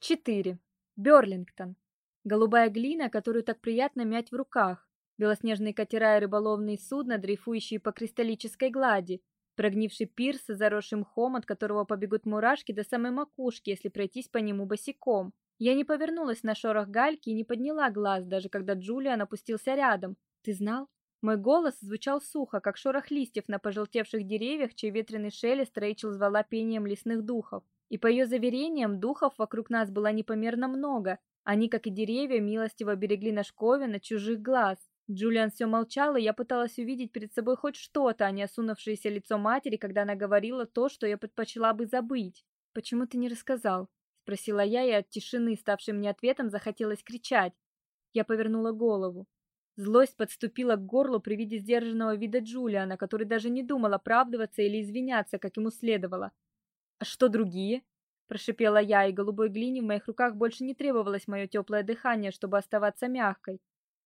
4. Берлингтон. Голубая глина, которую так приятно мять в руках. Белоснежные катера и рыболовные судна, дрейфующие по кристаллической глади. Прогнивший пирс, заросший мхом, от которого побегут мурашки до самой макушки, если пройтись по нему босиком. Я не повернулась на шорох гальки и не подняла глаз, даже когда Джулиан опустился рядом. «Ты знал?» Мой голос звучал сухо, как шорох листьев на пожелтевших деревьях, чей ветреный шелест Рэйчел звала пением лесных духов. И по ее заверениям, духов вокруг нас было непомерно много. Они, как и деревья, милостиво берегли наш ковен от чужих глаз. Джулиан все молчал, и я пыталась увидеть перед собой хоть что-то, а не осунувшееся лицо матери, когда она говорила то, что я предпочла бы забыть. «Почему ты не рассказал?» — спросила я, и от тишины, ставшей мне ответом, захотелось кричать. Я повернула голову. Злость подступила к горлу при виде сдержанного вида Джулиана, который даже не думал оправдываться или извиняться, как ему следовало. «А что другие?» – прошипела я, и голубой глине в моих руках больше не требовалось мое теплое дыхание, чтобы оставаться мягкой.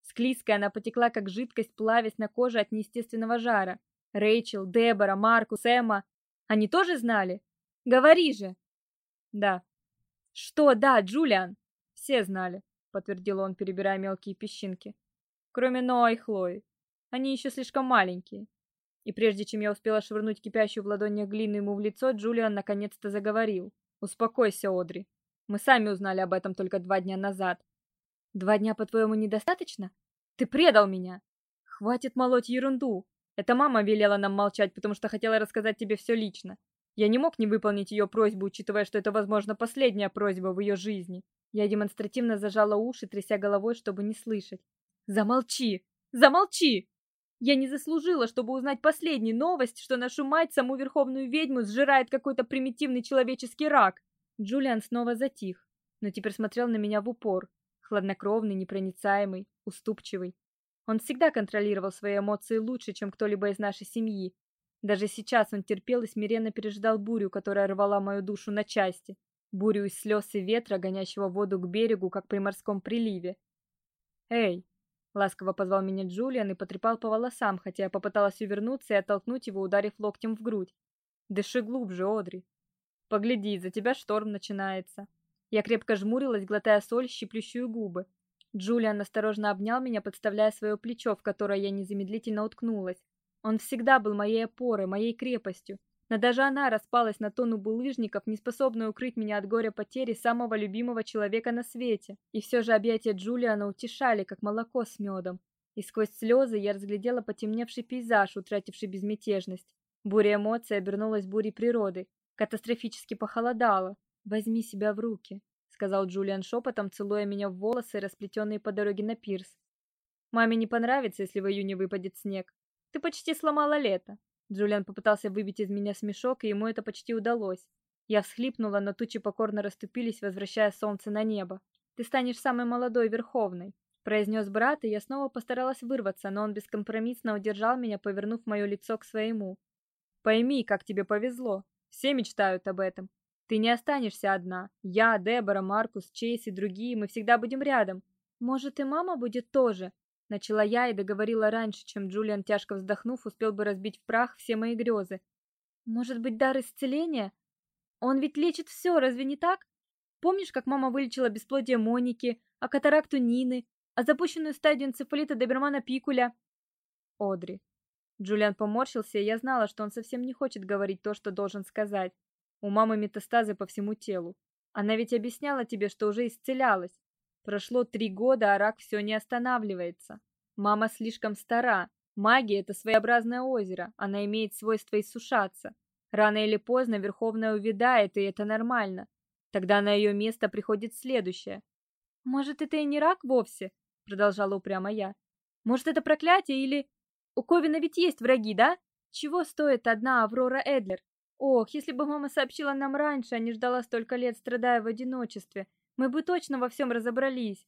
Склизкая она потекла, как жидкость, плавясь на коже от неестественного жара. Рэйчел, Дебора, Маркус, Эмма. Они тоже знали? Говори же! Да. Что да, Джулиан? Все знали, подтвердил он, перебирая мелкие песчинки. Кроме Ноа и Хлои. Они еще слишком маленькие. И прежде чем я успела швырнуть кипящую в ладонях глину ему в лицо, Джулиан наконец-то заговорил. «Успокойся, Одри. Мы сами узнали об этом только два дня назад». «Два дня, по-твоему, недостаточно? Ты предал меня!» «Хватит молоть ерунду. Это мама велела нам молчать, потому что хотела рассказать тебе все лично. Я не мог не выполнить ее просьбу, учитывая, что это, возможно, последняя просьба в ее жизни. Я демонстративно зажала уши, тряся головой, чтобы не слышать. «Замолчи! Замолчи!» Я не заслужила, чтобы узнать последнюю новость, что нашу мать, саму верховную ведьму, сжирает какой-то примитивный человеческий рак. Джулиан снова затих, но теперь смотрел на меня в упор, хладнокровный, непроницаемый, уступчивый. Он всегда контролировал свои эмоции лучше, чем кто-либо из нашей семьи. Даже сейчас он терпел и смиренно переждал бурю, которая рвала мою душу на части. Бурю из слез и ветра, гонящего воду к берегу, как при морском приливе. «Эй, Ласково позвал меня Джулиан и потрепал по волосам, хотя я попыталась увернуться и оттолкнуть его, ударив локтем в грудь. Дыши глубже, Одри. Погляди, за тебя шторм начинается. Я крепко жмурилась, глотая соль, щиплющую губы. Джулиан осторожно обнял меня, подставляя свое плечо, в которое я незамедлительно уткнулась. Он всегда был моей опорой, моей крепостью, но даже она распалась на тону булыжников, не способная укрыть меня от горя потери самого любимого человека на свете. И все же объятия Джулиана утешали, как молоко с медом. И сквозь слезы я разглядела потемневший пейзаж, утративший безмятежность. Буря эмоций обернулась бурей природы. Катастрофически похолодало. «Возьми себя в руки», — сказал Джулиан шепотом, целуя меня в волосы, расплетенные по дороге на пирс. «Маме не понравится, если в июне выпадет снег. Ты почти сломала лето. Джулиан попытался выбить из меня смешок, и ему это почти удалось. Я всхлипнула, но тучи покорно расступились, возвращая солнце на небо. «Ты станешь самой молодой Верховной», — произнес брат, и я снова постаралась вырваться, но он бескомпромиссно удержал меня, повернув мое лицо к своему. «Пойми, как тебе повезло. Все мечтают об этом. Ты не останешься одна. Я, Дебора, Маркус, Чейз и другие, мы всегда будем рядом. Может, и мама будет тоже?» Начала я и договорила раньше, чем Джулиан, тяжко вздохнув, успел бы разбить в прах все мои грезы. Может быть, дар исцеления? Он ведь лечит все, разве не так? Помнишь, как мама вылечила бесплодие Моники, а катаракту Нины, а запущенную стадию энцефалита Добермана Пикуля? Одри. Джулиан поморщился, и я знала, что он совсем не хочет говорить то, что должен сказать. У мамы метастазы по всему телу. Она ведь объясняла тебе, что уже исцелялась. Прошло три года, а рак все не останавливается. Мама слишком стара. Магия — это своеобразное озеро, она имеет свойство иссушаться. Рано или поздно Верховная увядает, и это нормально. Тогда на ее место приходит следующее. «Может, это и не рак вовсе?» — продолжала упрямо я. «Может, это проклятие или... У Ковина ведь есть враги, да? Чего стоит одна Аврора Эдлер? Ох, если бы мама сообщила нам раньше, а не ждала столько лет, страдая в одиночестве, мы бы точно во всем разобрались.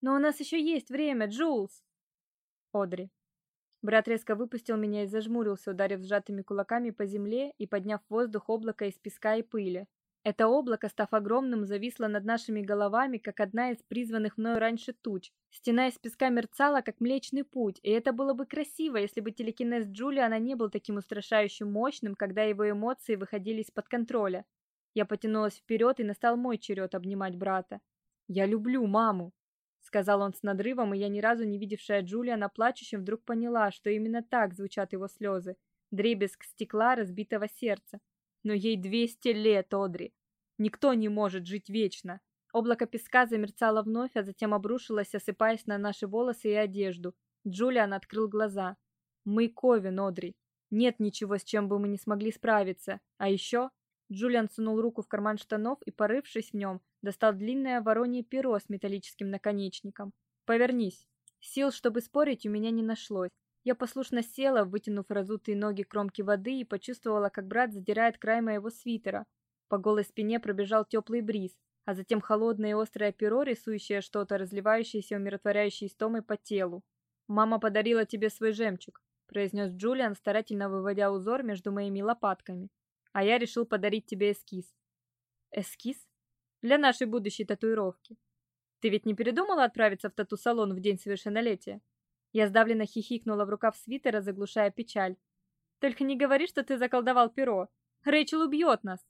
Но у нас еще есть время, Джулс. Одри. Брат резко выпустил меня и зажмурился, ударив сжатыми кулаками по земле и подняв в воздух облако из песка и пыли. Это облако, став огромным, зависло над нашими головами, как одна из призванных мною раньше туч. Стена из песка мерцала, как Млечный Путь, и это было бы красиво, если бы телекинез Джулиана не был таким устрашающим мощным, когда его эмоции выходили из-под контроля. Я потянулась вперед, и настал мой черед обнимать брата. «Я люблю маму», — сказал он с надрывом, и я, ни разу не видевшая Джулиана плачущим, вдруг поняла, что именно так звучат его слезы. Дребезг стекла разбитого сердца. Но ей двести лет, Одри. Никто не может жить вечно. Облако песка замерцало вновь, а затем обрушилось, осыпаясь на наши волосы и одежду. Джулиан открыл глаза. «Мы Ковен, Одри. Нет ничего, с чем бы мы не смогли справиться. А еще...» Джулиан сунул руку в карман штанов и, порывшись в нем, достал длинное воронье перо с металлическим наконечником. «Повернись». Сил, чтобы спорить, у меня не нашлось. Я послушно села, вытянув разутые ноги к кромке воды и почувствовала, как брат задирает край моего свитера. По голой спине пробежал теплый бриз, а затем холодное и острое перо, рисующее что-то, разливающееся умиротворяющей истомой по телу. «Мама подарила тебе свой жемчуг», — произнес Джулиан, старательно выводя узор между моими лопатками. «А я решил подарить тебе эскиз». «Эскиз? Для нашей будущей татуировки. Ты ведь не передумала отправиться в тату-салон в день совершеннолетия?» Я сдавленно хихикнула в рукав свитера, заглушая печаль. «Только не говори, что ты заколдовал перо. Рэйчел убьет нас!»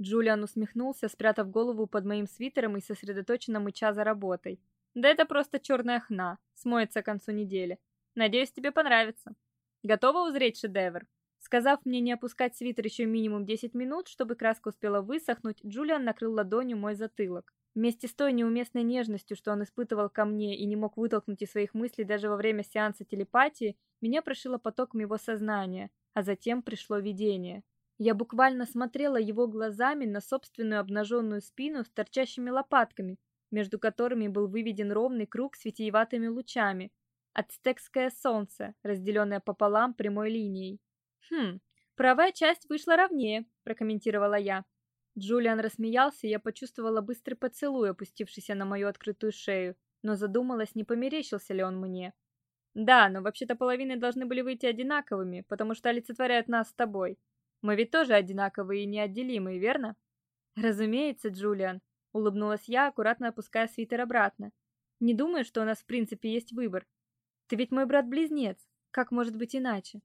Джулиан усмехнулся, спрятав голову под моим свитером и сосредоточенно мыча за работой. «Да это просто черная хна. Смоется к концу недели. Надеюсь, тебе понравится. Готова узреть шедевр?» Сказав мне не опускать свитер еще минимум 10 минут, чтобы краска успела высохнуть, Джулиан накрыл ладонью мой затылок. Вместе с той неуместной нежностью, что он испытывал ко мне и не мог вытолкнуть из своих мыслей даже во время сеанса телепатии, меня прошило потоком его сознания, а затем пришло видение. Я буквально смотрела его глазами на собственную обнаженную спину с торчащими лопатками, между которыми был выведен ровный круг с витиеватыми лучами. Ацтекское солнце, разделенное пополам прямой линией. «Хм, правая часть вышла ровнее», – прокомментировала я. Джулиан рассмеялся, и я почувствовала быстрый поцелуй, опустившийся на мою открытую шею, но задумалась, не померещился ли он мне. Да, но вообще-то половины должны были выйти одинаковыми, потому что олицетворяют нас с тобой. Мы ведь тоже одинаковые и неотделимые, верно? Разумеется, Джулиан, улыбнулась я, аккуратно опуская свитер обратно. Не думаю, что у нас в принципе есть выбор. Ты ведь мой брат-близнец. Как может быть иначе?